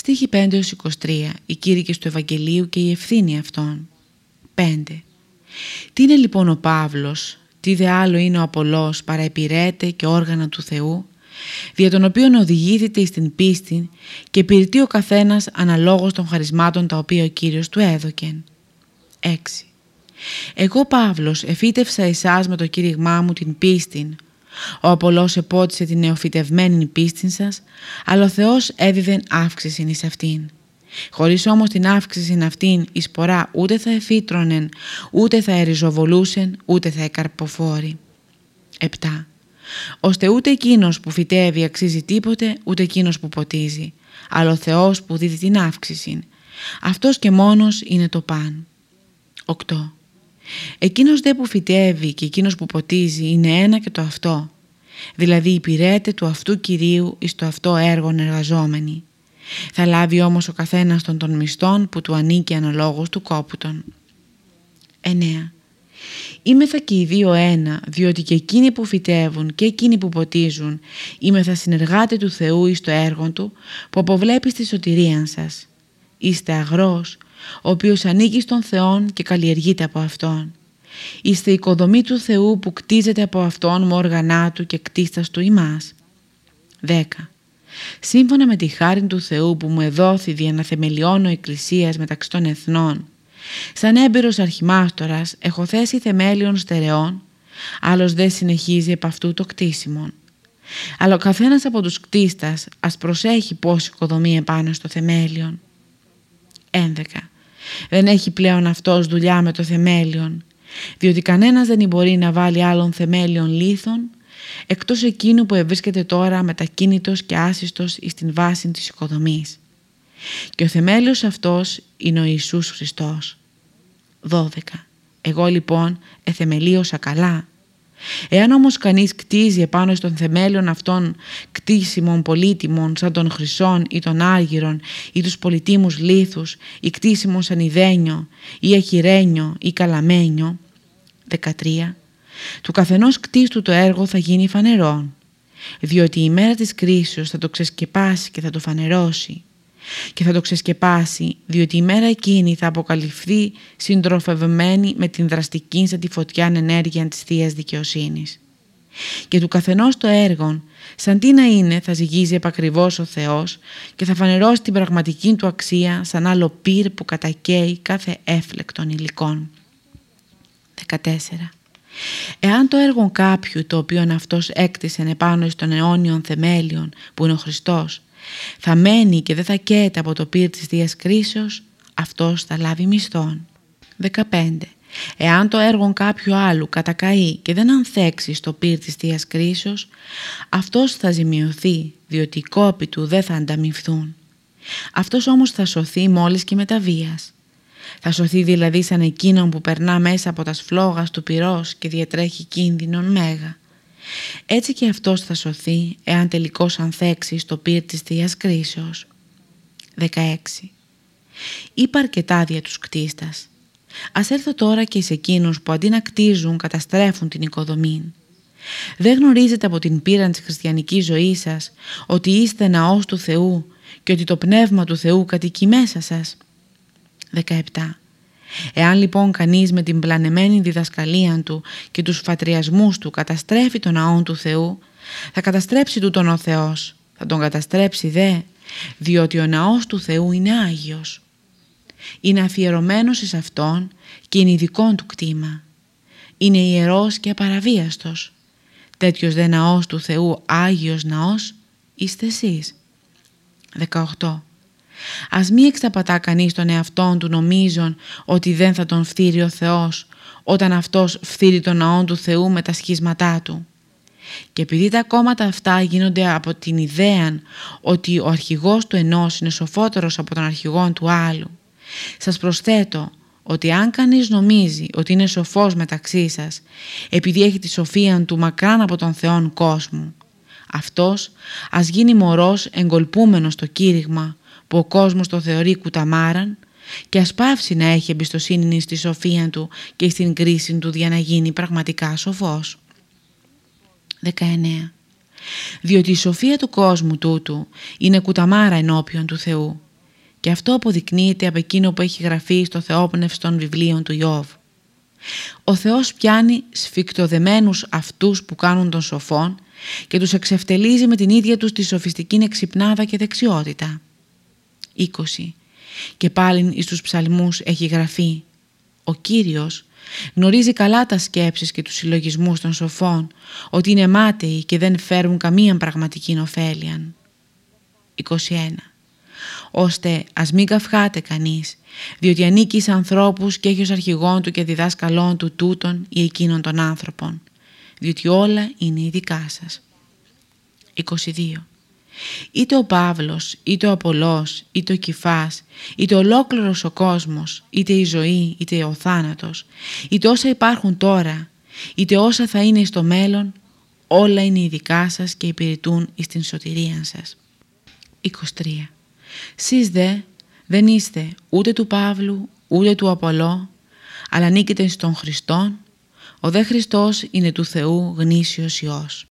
Στίχη 5-23 Οι κήρυκες του Ευαγγελίου και η ευθύνη αυτών 5. Τι είναι λοιπόν ο Παύλος, τι δε άλλο είναι ο Απολός παρά και όργανα του Θεού, δια τον οποίον οδηγήθητε στην πίστη και πυρτεί ο καθένας αναλόγως των χαρισμάτων τα οποία ο Κύριος του έδωκεν. 6. Εγώ Παύλος εφύτευσα εσάς με το κήρυγμά μου την πίστην. Ο Απολός επότισε την νεοφυτευμένη πίστη σας, αλλά ο Θεός έδιδεν αύξηση εις αυτήν. Χωρίς όμως την αύξηση αυτήν η σπορά ούτε θα εφήτρωνεν, ούτε θα εριζοβολούσεν, ούτε θα εκαρποφόρει. 7. Ώστε ούτε εκείνος που φυτεύει αξίζει τίποτε, ούτε εκείνος που ποτίζει, αλλά ο Θεός που δίδει την αύξηση. Αυτός και μόνος είναι το παν. 8. Εκείνος δε που φυτεύει και εκείνος που ποτίζει είναι ένα και το αυτό, δηλαδή υπηρέται του αυτού Κυρίου εις το αυτό έργο εργαζόμενοι. Θα λάβει όμως ο καθένας των των μισθών που του ανήκει αναλόγως του κόπου των. 9. Είμεθα και οι δύο ένα, διότι και εκείνοι που φυτεύουν και εκείνοι που ποτίζουν, είμεθα συνεργάτε του Θεού εις το έργο Του, που αποβλέπει στη σωτηρία σας. Είστε αγρός, ο οποίος ανήκει στον Θεόν και καλλιεργείται από Αυτόν. Είστε η οικοδομή του Θεού που κτίζεται από Αυτόν με όργανά Του και κτίστας Του ημάς. 10. Σύμφωνα με τη χάρη του Θεού που μου εδόθη δια να θεμελιώνω εκκλησίας μεταξύ των εθνών, σαν έμπειρος αρχιμάστορας έχω θέσει θεμέλιων στερεών, άλλος δεν συνεχίζει επ' αυτού το κτίσιμο. Αλλά ο καθένας από τους κτίστας ας προσέχει πώς οικοδομεί επάνω στο θεμέλιον. 11. Δεν έχει πλέον αυτός δουλειά με το θεμέλιον, διότι κανένας δεν μπορεί να βάλει άλλον θεμέλιον λίθων, εκτός εκείνου που ευρίσκεται τώρα μετακίνητος και άσυστος εις την βάση της οικοδομής. Και ο θεμέλιος αυτός είναι ο Ιησούς Χριστός. 12. Εγώ λοιπόν εθεμελίωσα καλά. Εάν όμως κανείς κτίζει επάνω στον θεμέλιον αυτών κτίσιμων πολύτιμων σαν των χρυσών ή των άργυρων ή τους πολυτίμους λίθους ή κτίσιμων σαν ιδένιο ή αχυρένιο ή καλαμένιο 13. Του καθενός κτίστου το έργο θα γίνει φανερόν διότι η μέρα της κρίσεως θα το ξεσκεπάσει και θα το φανερώσει και θα το ξεσκεπάσει διότι η μέρα εκείνη θα αποκαλυφθεί συντροφευμένη με την δραστική σαν τη φωτιά ενέργεια της θείας Δικαιοσύνης. Και του καθενός το έργο, σαν τι να είναι, θα ζυγίζει επακριβώς ο Θεός και θα φανερώσει την πραγματική του αξία σαν άλλο πυρ που κατακαίει κάθε έφλεκτον υλικών. 14. Εάν το έργο κάποιου το οποίο αυτός έκτισε επάνω στον αιώνιον θεμέλιον που είναι ο Χριστός θα μένει και δεν θα καίεται από το πύρ της Θείας Κρίσεως, αυτός θα λάβει μισθόν. 15. Εάν το έργο κάποιου άλλου κατακαεί και δεν ανθέξει στο πύρ της Θείας Κρίσεως, αυτός θα ζημιωθεί, διότι οι κόποι του δεν θα ανταμυφθούν. Αυτός όμως θα σωθεί μόλις και μεταβίας. Θα σωθεί δηλαδή σαν εκείνον που περνά μέσα από τα σφλόγας του πυρός και διατρέχει κίνδυνον μέγα. Έτσι και αυτός θα σωθεί εάν τελικώς ανθέξει στο πύρ της Θείας Κρίσεως. 16. Είπα αρκετά δια τους κτίστας. Ας έρθω τώρα και σε εκείνους που αντί να κτίζουν καταστρέφουν την οικοδομή. Δεν γνωρίζετε από την πείρα της χριστιανικής ζωής σας ότι είστε ναός του Θεού και ότι το Πνεύμα του Θεού κατοικεί μέσα σας. 17. Εάν λοιπόν κανείς με την πλανεμένη διδασκαλία του και τους φατριασμούς του καταστρέφει τον ναό του Θεού, θα καταστρέψει του τον ο Θεός, θα τον καταστρέψει δε, διότι ο ναός του Θεού είναι Άγιος. Είναι αφιερωμένος εις Αυτόν και είναι ειδικό του κτήμα. Είναι ιερός και απαραβίαστος. Τέτοιος δε ναός του Θεού, Άγιος ναός, είστε εσείς. 18. Ας μη εξαπατά κανείς τον εαυτόν του νομίζον ότι δεν θα τον φθείρει ο Θεός όταν αυτός φθείρει τον ναό του Θεού με τα σχίσματά του. Και επειδή τα κόμματα αυτά γίνονται από την ιδέα ότι ο αρχηγός του ενός είναι σοφότερος από τον αρχηγό του άλλου, σας προσθέτω ότι αν κανείς νομίζει ότι είναι σοφός μεταξύ σας επειδή έχει τη σοφία του μακράν από τον Θεόν κόσμο, αυτός ας γίνει μωρός εγκολπούμενος στο κήρυγμα που ο κόσμος το θεωρεί κουταμάραν και ας πάυσει να έχει εμπιστοσύνη στη σοφία του και στην κρίση του για να γίνει πραγματικά σοφός. 19. Διότι η σοφία του κόσμου τούτου είναι κουταμάρα ενώπιον του Θεού Και αυτό αποδεικνύεται από εκείνο που έχει γραφεί στο θεόπνευστον βιβλίων του Ιώβ. Ο Θεός πιάνει σφιχτοδεμένους αυτούς που κάνουν τον σοφόν και τους εξευτελίζει με την ίδια τους τη σοφιστική εξυπνάδα και δεξιότητα. 20. Και πάλιν εις τους ψαλμούς έχει γραφεί «Ο Κύριος γνωρίζει καλά τα σκέψεις και τους συλλογισμούς των σοφών, ότι είναι μάταιοι και δεν φέρουν καμία πραγματική ωφέλεια». 21. Ώστε ας μην καυχάτε κανείς, διότι ανήκει σε ανθρώπους και έχει ως αρχηγόν του και διδάσκαλόν του τούτων ή εκείνων των άνθρωπων, διότι όλα είναι η δικά σας. 22. Είτε ο Παύλος, είτε ο Απολός, είτε ο Κιφάς, είτε ολόκληρος ο κόσμος, είτε η ζωή, είτε ο θάνατος, είτε όσα υπάρχουν τώρα, είτε όσα θα είναι στο μέλλον, όλα είναι η δικά σας και υπηρετούν εις την σωτηρία σας. 23. Σεις δε δεν είστε ούτε του Παύλου, ούτε του Απολό, αλλά νίκετε στον Χριστόν, ο δε Χριστός είναι του Θεού γνήσιος Υιός.